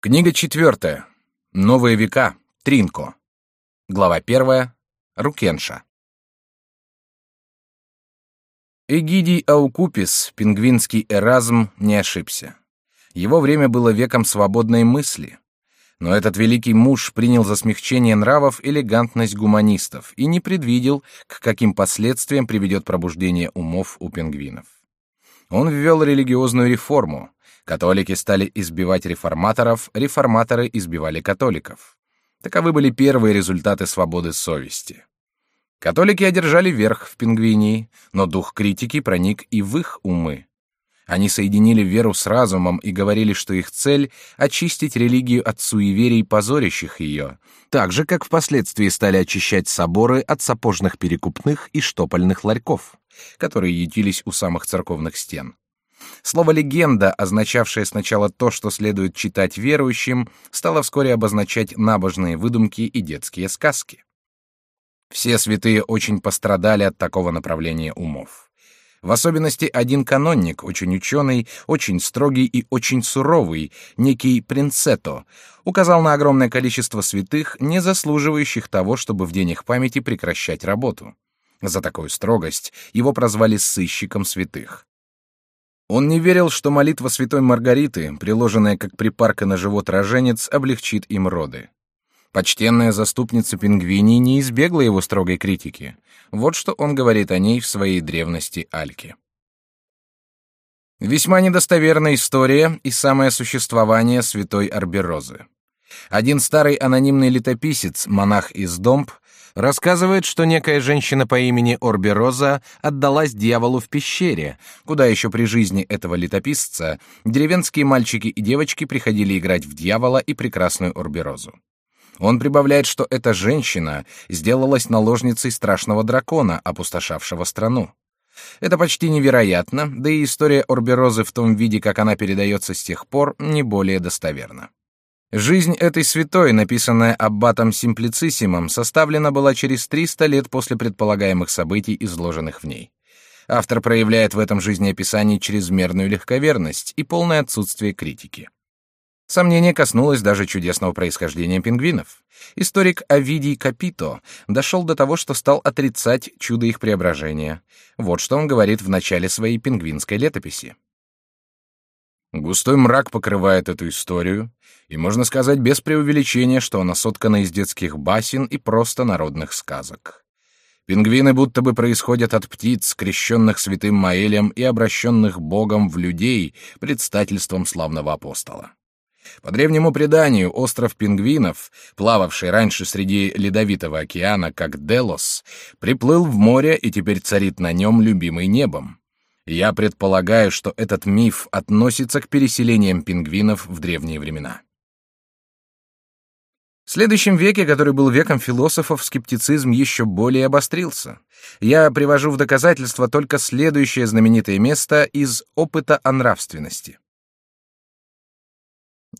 Книга четвертая. Новые века. Тринко. Глава первая. Рукенша. Эгидий Аукупис, пингвинский Эразм, не ошибся. Его время было веком свободной мысли. Но этот великий муж принял за смягчение нравов элегантность гуманистов и не предвидел, к каким последствиям приведет пробуждение умов у пингвинов. Он ввел религиозную реформу, Католики стали избивать реформаторов, реформаторы избивали католиков. Таковы были первые результаты свободы совести. Католики одержали верх в Пингвинии, но дух критики проник и в их умы. Они соединили веру с разумом и говорили, что их цель — очистить религию от суеверий, позорящих ее, так же, как впоследствии стали очищать соборы от сапожных перекупных и штопольных ларьков, которые ютились у самых церковных стен. Слово «легенда», означавшее сначала то, что следует читать верующим, стало вскоре обозначать набожные выдумки и детские сказки. Все святые очень пострадали от такого направления умов. В особенности один канонник, очень ученый, очень строгий и очень суровый, некий Принцетто, указал на огромное количество святых, не заслуживающих того, чтобы в день их памяти прекращать работу. За такую строгость его прозвали сыщиком святых. Он не верил, что молитва святой Маргариты, приложенная как припарка на живот роженец, облегчит им роды. Почтенная заступница пингвини не избегла его строгой критики. Вот что он говорит о ней в своей древности Альке. Весьма недостоверная история и самое существование святой Арберозы. Один старый анонимный летописец, монах из Домб, рассказывает, что некая женщина по имени Орбероза отдалась дьяволу в пещере, куда еще при жизни этого летописца деревенские мальчики и девочки приходили играть в дьявола и прекрасную Орберозу. Он прибавляет, что эта женщина сделалась наложницей страшного дракона, опустошавшего страну. Это почти невероятно, да и история Орберозы в том виде, как она передается с тех пор, не более достоверна. Жизнь этой святой, написанная аббатом Симплициссимом, составлена была через 300 лет после предполагаемых событий, изложенных в ней. Автор проявляет в этом жизнеописании чрезмерную легковерность и полное отсутствие критики. Сомнение коснулось даже чудесного происхождения пингвинов. Историк Овидий Капито дошел до того, что стал отрицать чудо их преображения. Вот что он говорит в начале своей пингвинской летописи. Густой мрак покрывает эту историю, и можно сказать без преувеличения, что она соткана из детских басен и просто народных сказок. Пингвины будто бы происходят от птиц, скрещенных святым Маэлем и обращенных Богом в людей предстательством славного апостола. По древнему преданию, остров пингвинов, плававший раньше среди ледовитого океана, как Делос, приплыл в море и теперь царит на нем любимый небом. Я предполагаю, что этот миф относится к переселениям пингвинов в древние времена. В следующем веке, который был веком философов, скептицизм еще более обострился. Я привожу в доказательство только следующее знаменитое место из опыта о нравственности.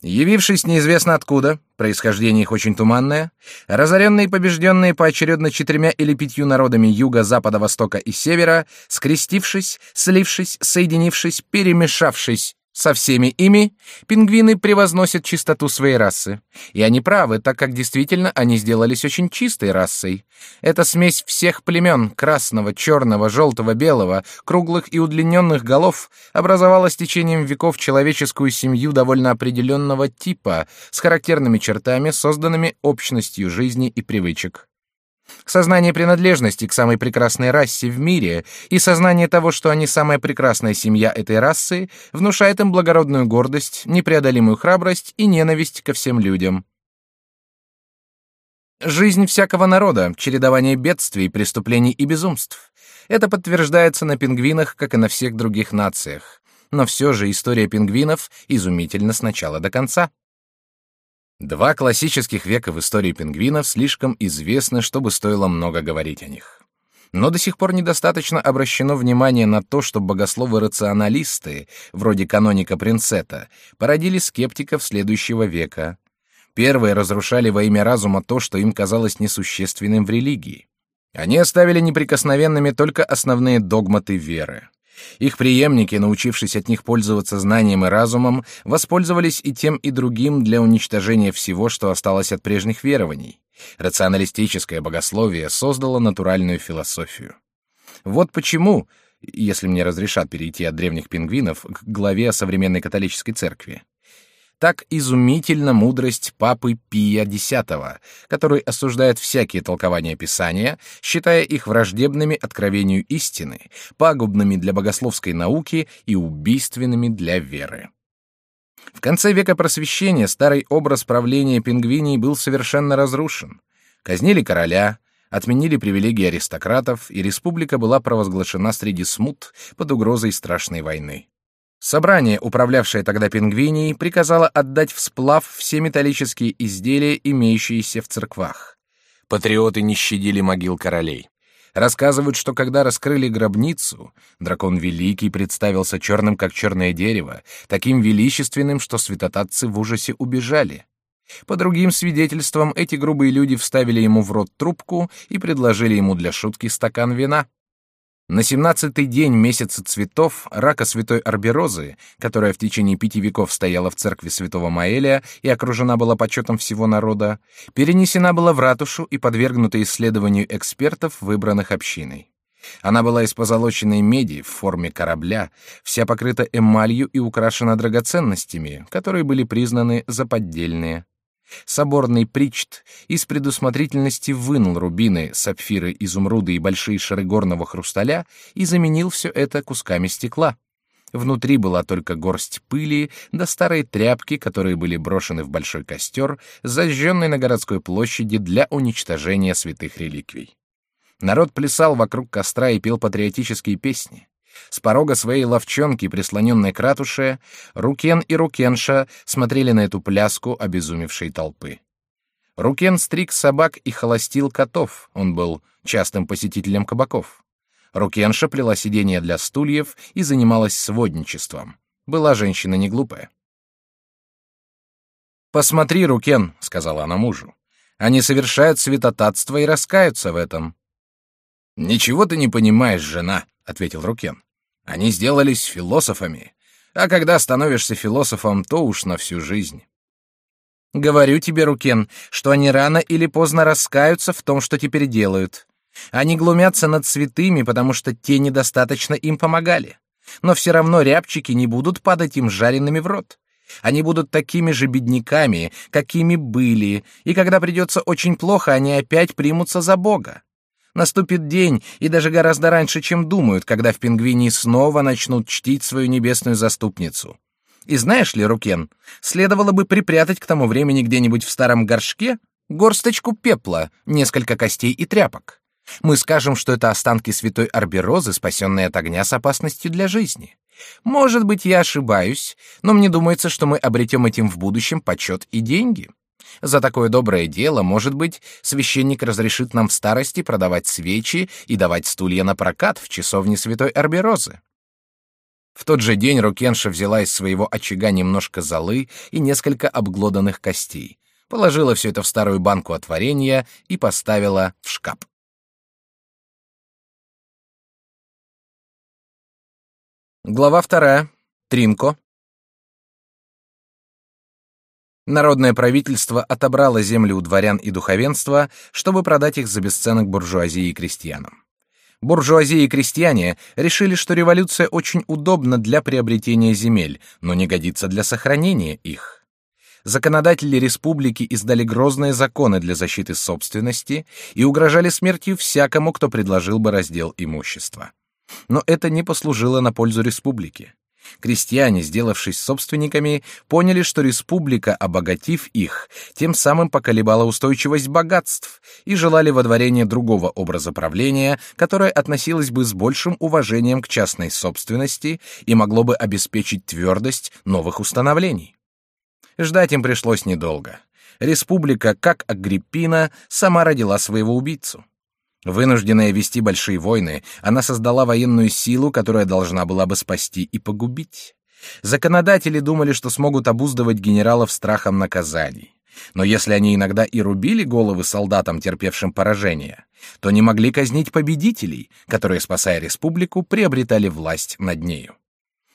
Явившись неизвестно откуда, происхождение их очень туманное, разоренные и побежденные поочередно четырьмя или пятью народами юга, запада, востока и севера, скрестившись, слившись, соединившись, перемешавшись, со всеми ими пингвины превозносят чистоту своей расы. И они правы, так как действительно они сделались очень чистой расой. Это смесь всех племен красного, черного, желтого, белого, круглых и удлиненных голов образовала с течением веков человеческую семью довольно определенного типа, с характерными чертами, созданными общностью жизни и привычек. Сознание принадлежности к самой прекрасной расе в мире и сознание того, что они самая прекрасная семья этой расы, внушает им благородную гордость, непреодолимую храбрость и ненависть ко всем людям. Жизнь всякого народа, чередование бедствий, преступлений и безумств. Это подтверждается на пингвинах, как и на всех других нациях. Но все же история пингвинов изумительна с начала до конца. Два классических века в истории пингвинов слишком известны, чтобы стоило много говорить о них. Но до сих пор недостаточно обращено внимание на то, что богословы-рационалисты, вроде каноника Принцета, породили скептиков следующего века. Первые разрушали во имя разума то, что им казалось несущественным в религии. Они оставили неприкосновенными только основные догматы веры. Их преемники, научившись от них пользоваться знанием и разумом, воспользовались и тем, и другим для уничтожения всего, что осталось от прежних верований. Рационалистическое богословие создало натуральную философию. Вот почему, если мне разрешат перейти от древних пингвинов к главе о современной католической церкви, так изумительна мудрость папы Пия X, который осуждает всякие толкования Писания, считая их враждебными откровению истины, пагубными для богословской науки и убийственными для веры. В конце века Просвещения старый образ правления пингвиней был совершенно разрушен. Казнили короля, отменили привилегии аристократов, и республика была провозглашена среди смут под угрозой страшной войны. Собрание, управлявшее тогда пингвинией, приказало отдать в сплав все металлические изделия, имеющиеся в церквах. Патриоты не щадили могил королей. Рассказывают, что когда раскрыли гробницу, дракон Великий представился черным, как черное дерево, таким величественным, что святотатцы в ужасе убежали. По другим свидетельствам, эти грубые люди вставили ему в рот трубку и предложили ему для шутки стакан вина. На семнадцатый день месяца цветов рака святой Арберозы, которая в течение пяти веков стояла в церкви святого Маэлия и окружена была почетом всего народа, перенесена была в ратушу и подвергнута исследованию экспертов, выбранных общиной. Она была из позолоченной меди в форме корабля, вся покрыта эмалью и украшена драгоценностями, которые были признаны за поддельные. Соборный причт из предусмотрительности вынул рубины, сапфиры, изумруды и большие шары горного хрусталя и заменил все это кусками стекла. Внутри была только горсть пыли да старые тряпки, которые были брошены в большой костер, зажженный на городской площади для уничтожения святых реликвий. Народ плясал вокруг костра и пел патриотические песни. С порога своей ловчонки, прислоненной к ратуше, Рукен и Рукенша смотрели на эту пляску обезумевшей толпы. Рукен стриг собак и холостил котов, он был частым посетителем кабаков. Рукенша плела сиденья для стульев и занималась сводничеством. Была женщина не глупая. «Посмотри, Рукен», — сказала она мужу. «Они совершают святотатство и раскаются в этом». «Ничего ты не понимаешь, жена», — ответил Рукен. Они сделались философами, а когда становишься философом, то уж на всю жизнь. Говорю тебе, Рукен, что они рано или поздно раскаются в том, что теперь делают. Они глумятся над святыми, потому что те недостаточно им помогали. Но все равно рябчики не будут падать им жареными в рот. Они будут такими же бедняками, какими были, и когда придется очень плохо, они опять примутся за Бога. Наступит день, и даже гораздо раньше, чем думают, когда в пингвине снова начнут чтить свою небесную заступницу. И знаешь ли, Рукен, следовало бы припрятать к тому времени где-нибудь в старом горшке горсточку пепла, несколько костей и тряпок. Мы скажем, что это останки святой Арберозы, спасенные от огня с опасностью для жизни. Может быть, я ошибаюсь, но мне думается, что мы обретем этим в будущем почет и деньги. За такое доброе дело, может быть, священник разрешит нам в старости продавать свечи и давать стулья на прокат в часовне святой Арберозы. В тот же день Рукенша взяла из своего очага немножко золы и несколько обглоданных костей, положила все это в старую банку от варенья и поставила в шкаф. Глава вторая. Тринко. Народное правительство отобрало землю у дворян и духовенства, чтобы продать их за бесценок буржуазии и крестьянам. Буржуазия и крестьяне решили, что революция очень удобна для приобретения земель, но не годится для сохранения их. Законодатели республики издали грозные законы для защиты собственности и угрожали смертью всякому, кто предложил бы раздел имущества. Но это не послужило на пользу республике. Крестьяне, сделавшись собственниками, поняли, что республика, обогатив их, тем самым поколебала устойчивость богатств и желали водворения другого образа правления, которое относилось бы с большим уважением к частной собственности и могло бы обеспечить твердость новых установлений. Ждать им пришлось недолго. Республика, как Агриппина, сама родила своего убийцу. Вынужденная вести большие войны, она создала военную силу, которая должна была бы спасти и погубить. Законодатели думали, что смогут обуздывать генералов страхом наказаний. Но если они иногда и рубили головы солдатам, терпевшим поражение, то не могли казнить победителей, которые, спасая республику, приобретали власть над нею.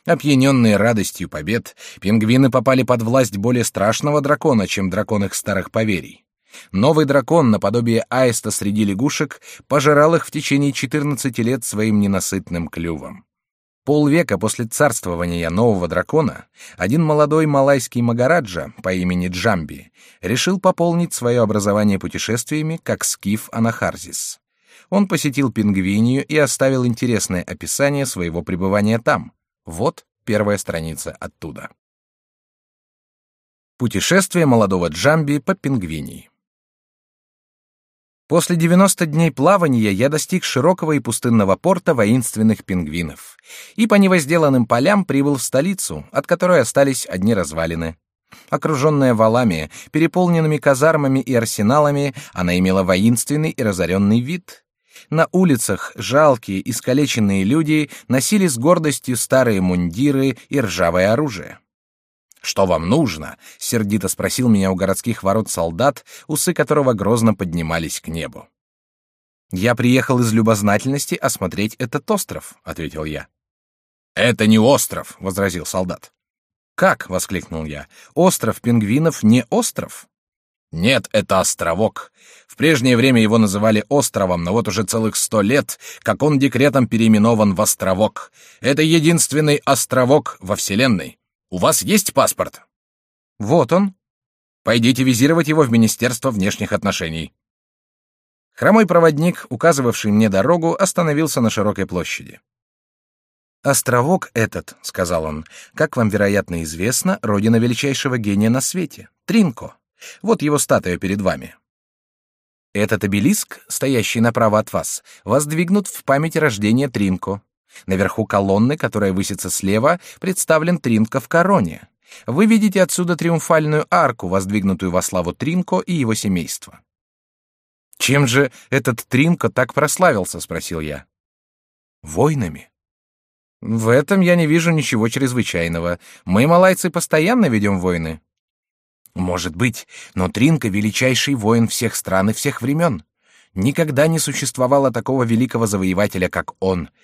Опьяненные радостью побед, пингвины попали под власть более страшного дракона, чем дракон их старых поверий. Новый дракон, наподобие аиста среди лягушек, пожирал их в течение 14 лет своим ненасытным клювом. Полвека после царствования нового дракона один молодой малайский магараджа по имени Джамби решил пополнить свое образование путешествиями, как скиф Анахарзис. Он посетил Пингвинию и оставил интересное описание своего пребывания там. Вот первая страница оттуда. Путешествие молодого Джамби по Пингвинии. После 90 дней плавания я достиг широкого и пустынного порта воинственных пингвинов и по невозделанным полям прибыл в столицу, от которой остались одни развалины. Окруженная валами, переполненными казармами и арсеналами, она имела воинственный и разоренный вид. На улицах жалкие, искалеченные люди носили с гордостью старые мундиры и ржавое оружие. «Что вам нужно?» — сердито спросил меня у городских ворот солдат, усы которого грозно поднимались к небу. «Я приехал из любознательности осмотреть этот остров», — ответил я. «Это не остров», — возразил солдат. «Как?» — воскликнул я. «Остров пингвинов не остров?» «Нет, это островок. В прежнее время его называли островом, но вот уже целых сто лет, как он декретом переименован в островок. Это единственный островок во Вселенной. У вас есть паспорт? Вот он. Пойдите визировать его в Министерство внешних отношений. Хромой проводник, указывавший мне дорогу, остановился на широкой площади. «Островок этот», — сказал он, — «как вам, вероятно, известно, родина величайшего гения на свете — Тринко. Вот его статуя перед вами. Этот обелиск, стоящий направо от вас, воздвигнут в память рождения Тринко. Наверху колонны, которая высится слева, представлен Тринко в короне. Вы видите отсюда триумфальную арку, воздвигнутую во славу Тринко и его семейства. Чем же этот Тринко так прославился, спросил я. Войнами. В этом я не вижу ничего чрезвычайного. Мы, малайцы, постоянно ведем войны. Может быть, но Тринко — величайший воин всех стран и всех времен. Никогда не существовало такого великого завоевателя, как он —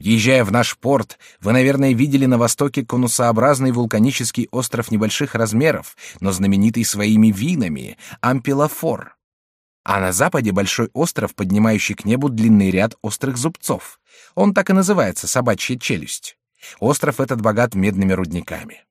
Въезжая в наш порт, вы, наверное, видели на востоке конусообразный вулканический остров небольших размеров, но знаменитый своими винами — Ампелофор. А на западе большой остров, поднимающий к небу длинный ряд острых зубцов. Он так и называется «собачья челюсть». Остров этот богат медными рудниками.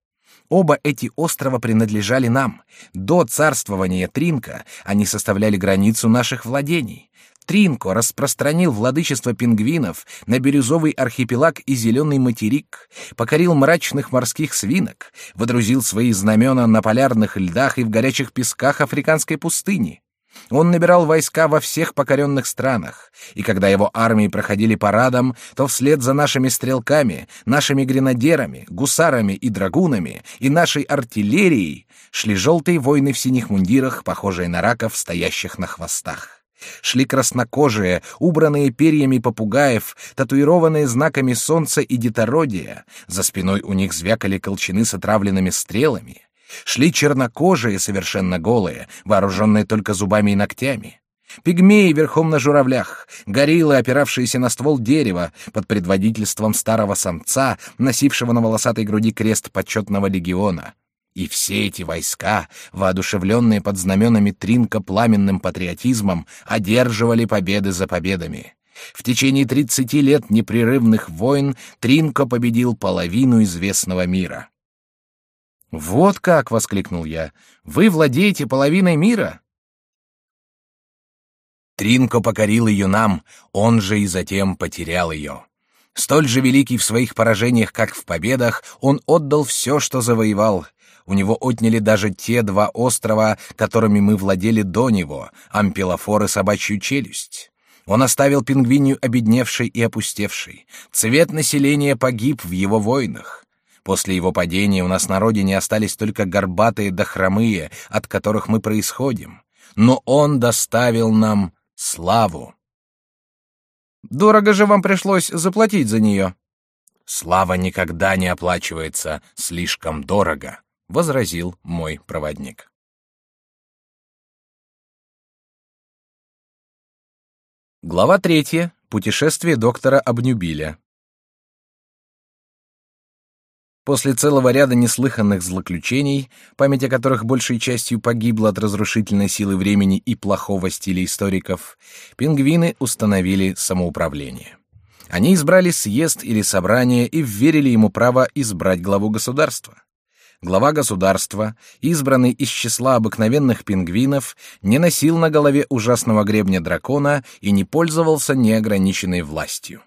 Оба эти острова принадлежали нам. До царствования Тринка они составляли границу наших владений. Тринко распространил владычество пингвинов на бирюзовый архипелаг и зеленый материк, покорил мрачных морских свинок, водрузил свои знамена на полярных льдах и в горячих песках африканской пустыни. Он набирал войска во всех покоренных странах, и когда его армии проходили парадом, то вслед за нашими стрелками, нашими гренадерами, гусарами и драгунами и нашей артиллерией шли желтые воины в синих мундирах, похожие на раков, стоящих на хвостах. Шли краснокожие, убранные перьями попугаев, татуированные знаками солнца и детородия. За спиной у них звякали колчаны с отравленными стрелами. Шли чернокожие, совершенно голые, вооруженные только зубами и ногтями. Пигмеи верхом на журавлях, гориллы, опиравшиеся на ствол дерева, под предводительством старого самца, носившего на волосатой груди крест почетного легиона — и все эти войска, воодушевленные под знаменами Тринка пламенным патриотизмом, одерживали победы за победами. В течение тридцати лет непрерывных войн Тринко победил половину известного мира. «Вот как!» — воскликнул я. «Вы владеете половиной мира?» Тринко покорил ее нам, он же и затем потерял ее. Столь же великий в своих поражениях, как в победах, он отдал все, что завоевал, у него отняли даже те два острова, которыми мы владели до него, Ампелофор и Собачью челюсть. Он оставил пингвинию обедневшей и опустевшей. Цвет населения погиб в его войнах. После его падения у нас на родине остались только горбатые да хромые, от которых мы происходим. Но он доставил нам славу. Дорого же вам пришлось заплатить за нее. Слава никогда не оплачивается слишком дорого возразил мой проводник. Глава третья. Путешествие доктора Обнюбиля. После целого ряда неслыханных злоключений, память о которых большей частью погибла от разрушительной силы времени и плохого стиля историков, пингвины установили самоуправление. Они избрали съезд или собрание и вверили ему право избрать главу государства глава государства, избранный из числа обыкновенных пингвинов, не носил на голове ужасного гребня дракона и не пользовался неограниченной властью.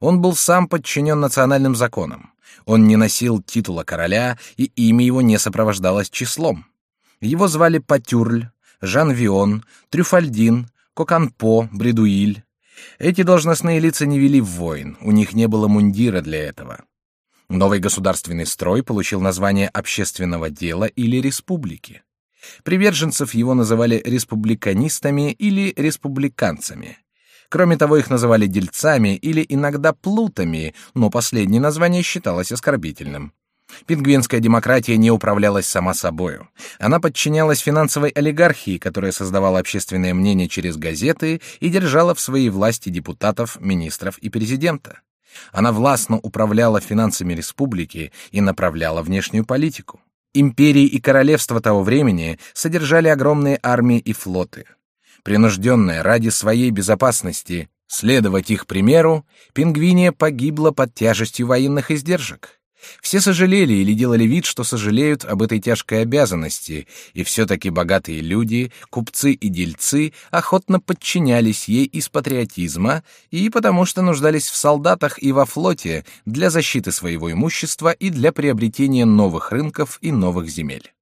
Он был сам подчинен национальным законам. Он не носил титула короля, и имя его не сопровождалось числом. Его звали Патюрль, Жан-Вион, Трюфальдин, Коканпо, Бредуиль. Эти должностные лица не вели в войн, у них не было мундира для этого. Новый государственный строй получил название общественного дела или республики. Приверженцев его называли республиканистами или республиканцами. Кроме того, их называли дельцами или иногда плутами, но последнее название считалось оскорбительным. Пингвинская демократия не управлялась сама собою. Она подчинялась финансовой олигархии, которая создавала общественное мнение через газеты и держала в своей власти депутатов, министров и президента. Она властно управляла финансами республики и направляла внешнюю политику. Империи и королевства того времени содержали огромные армии и флоты. Принужденная ради своей безопасности следовать их примеру, Пингвиния погибла под тяжестью военных издержек. Все сожалели или делали вид, что сожалеют об этой тяжкой обязанности, и все-таки богатые люди, купцы и дельцы охотно подчинялись ей из патриотизма и потому что нуждались в солдатах и во флоте для защиты своего имущества и для приобретения новых рынков и новых земель.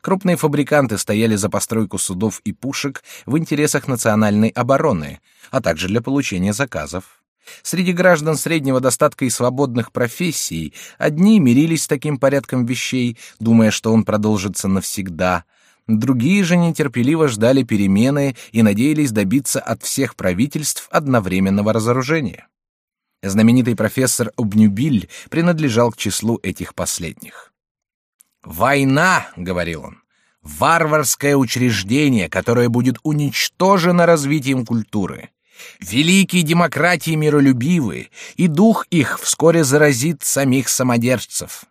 Крупные фабриканты стояли за постройку судов и пушек в интересах национальной обороны, а также для получения заказов. Среди граждан среднего достатка и свободных профессий одни мирились с таким порядком вещей, думая, что он продолжится навсегда. Другие же нетерпеливо ждали перемены и надеялись добиться от всех правительств одновременного разоружения. Знаменитый профессор Обнюбиль принадлежал к числу этих последних. «Война», — говорил он, — «варварское учреждение, которое будет уничтожено развитием культуры. Великие демократии миролюбивы, и дух их вскоре заразит самих самодержцев.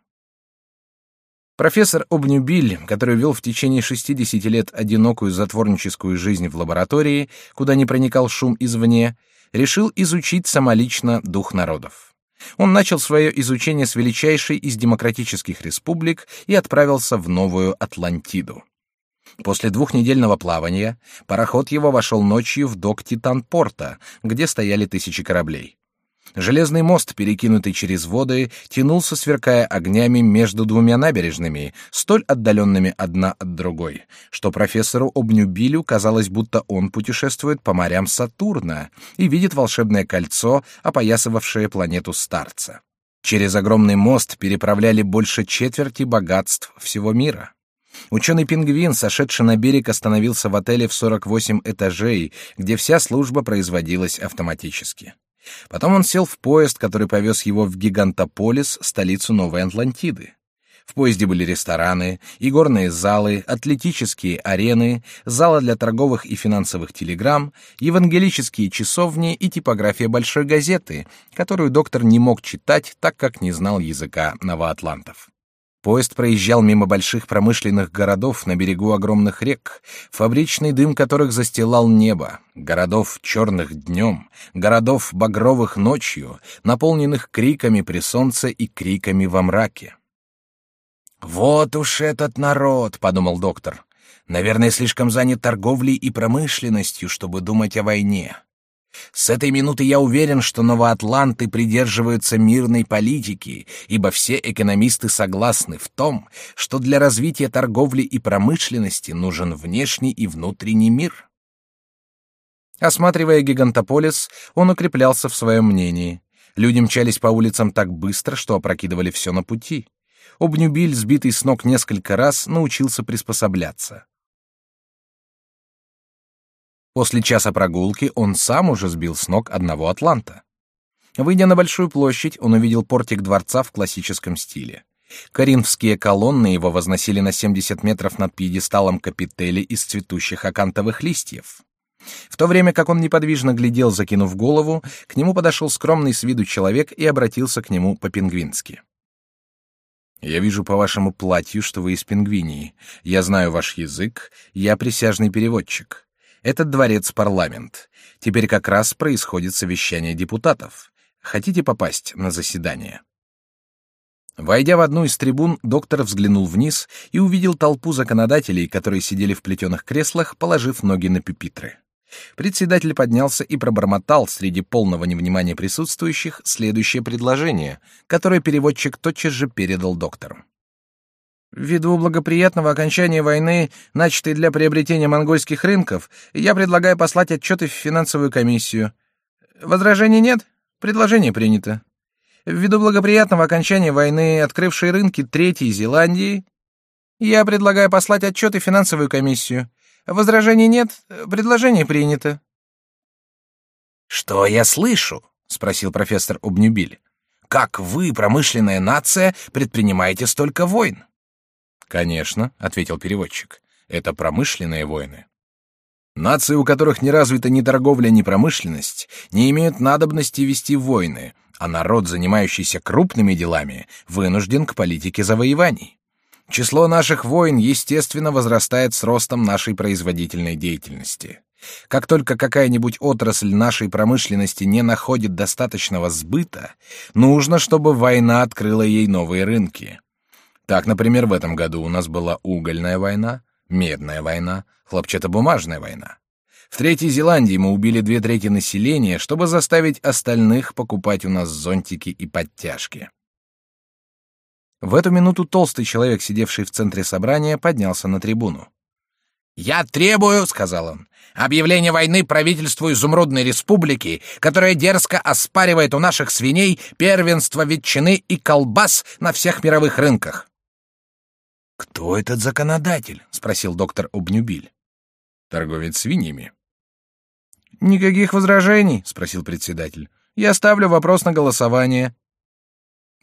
Профессор Обнюбиль, который вел в течение 60 лет одинокую затворническую жизнь в лаборатории, куда не проникал шум извне, решил изучить самолично дух народов. Он начал свое изучение с величайшей из демократических республик и отправился в Новую Атлантиду. После двухнедельного плавания пароход его вошел ночью в док Титан-порта, где стояли тысячи кораблей. Железный мост, перекинутый через воды, тянулся, сверкая огнями между двумя набережными, столь отдаленными одна от другой, что профессору Обнюбилю казалось, будто он путешествует по морям Сатурна и видит волшебное кольцо, опоясывавшее планету Старца. Через огромный мост переправляли больше четверти богатств всего мира. Ученый-пингвин, сошедший на берег, остановился в отеле в 48 этажей, где вся служба производилась автоматически. Потом он сел в поезд, который повез его в Гигантополис, столицу Новой Атлантиды. В поезде были рестораны, игорные залы, атлетические арены, залы для торговых и финансовых телеграмм, евангелические часовни и типография большой газеты, которую доктор не мог читать, так как не знал языка новоатлантов. Поезд проезжал мимо больших промышленных городов на берегу огромных рек, фабричный дым которых застилал небо, городов черных днем, городов багровых ночью, наполненных криками при солнце и криками во мраке. «Вот уж этот народ!» — подумал доктор. «Наверное, слишком занят торговлей и промышленностью, чтобы думать о войне. С этой минуты я уверен, что новоатланты придерживаются мирной политики, ибо все экономисты согласны в том, что для развития торговли и промышленности нужен внешний и внутренний мир. Осматривая гигантополис, он укреплялся в своем мнении. Люди мчались по улицам так быстро, что опрокидывали все на пути. Обнюбиль, сбитый с ног несколько раз, научился приспосабляться. После часа прогулки он сам уже сбил с ног одного атланта. Выйдя на большую площадь, он увидел портик дворца в классическом стиле. Коринфские колонны его возносили на 70 метров над пьедесталом капители из цветущих акантовых листьев. В то время как он неподвижно глядел, закинув голову, к нему подошел скромный с виду человек и обратился к нему по-пингвински. «Я вижу по вашему платью, что вы из Пингвинии. Я знаю ваш язык, я присяжный переводчик. Этот дворец — парламент. Теперь как раз происходит совещание депутатов. Хотите попасть на заседание?» Войдя в одну из трибун, доктор взглянул вниз и увидел толпу законодателей, которые сидели в плетеных креслах, положив ноги на пюпитры. Председатель поднялся и пробормотал среди полного невнимания присутствующих следующее предложение, которое переводчик тотчас же передал доктору. Ввиду благоприятного окончания войны, начатой для приобретения монгольских рынков, я предлагаю послать отчеты в финансовую комиссию. Возражений нет? Предложение принято. Ввиду благоприятного окончания войны, открывшей рынки Третьей Зеландии, я предлагаю послать отчеты в финансовую комиссию. Возражений нет? Предложение принято. Что я слышу? спросил профессор Обнюбиль. Как вы, промышленная нация, предпринимаете столько войн? Конечно, ответил переводчик. Это промышленные войны. Нации, у которых не развита ни торговля, ни промышленность, не имеют надобности вести войны, а народ, занимающийся крупными делами, вынужден к политике завоеваний. Число наших войн, естественно, возрастает с ростом нашей производительной деятельности. Как только какая-нибудь отрасль нашей промышленности не находит достаточного сбыта, нужно, чтобы война открыла ей новые рынки. Так, например, в этом году у нас была угольная война, медная война, хлопчатобумажная война. В Третьей Зеландии мы убили две трети населения, чтобы заставить остальных покупать у нас зонтики и подтяжки. В эту минуту толстый человек, сидевший в центре собрания, поднялся на трибуну. «Я требую», — сказал он, — «объявления войны правительству Изумрудной Республики, которое дерзко оспаривает у наших свиней первенство ветчины и колбас на всех мировых рынках». «Кто этот законодатель?» — спросил доктор Обнюбиль. «Торговец свиньями». «Никаких возражений?» — спросил председатель. «Я ставлю вопрос на голосование».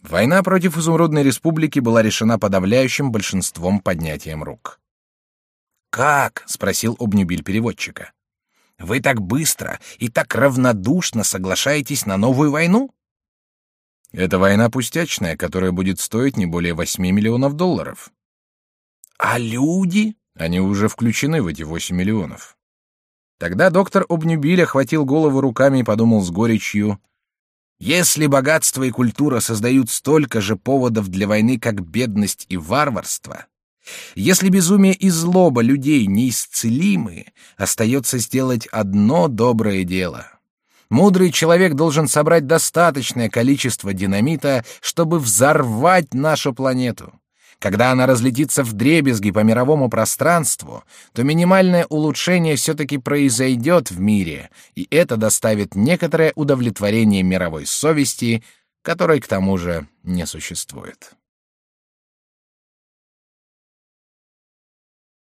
Война против Изумрудной Республики была решена подавляющим большинством поднятием рук. «Как?» — спросил Обнюбиль переводчика. «Вы так быстро и так равнодушно соглашаетесь на новую войну?» «Это война пустячная, которая будет стоить не более восьми миллионов долларов». «А люди?» «Они уже включены в эти восемь миллионов». Тогда доктор Обнюбиль охватил голову руками и подумал с горечью — если богатство и культура создают столько же поводов для войны, как бедность и варварство, если безумие и злоба людей неисцелимы, остается сделать одно доброе дело. Мудрый человек должен собрать достаточное количество динамита, чтобы взорвать нашу планету. Когда она разлетится в дребезги по мировому пространству, то минимальное улучшение все-таки произойдет в мире, и это доставит некоторое удовлетворение мировой совести, которой к тому же не существует.